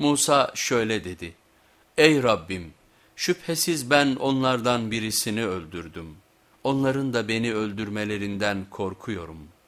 Musa şöyle dedi, Ey Rabbim şüphesiz ben onlardan birisini öldürdüm. Onların da beni öldürmelerinden korkuyorum.''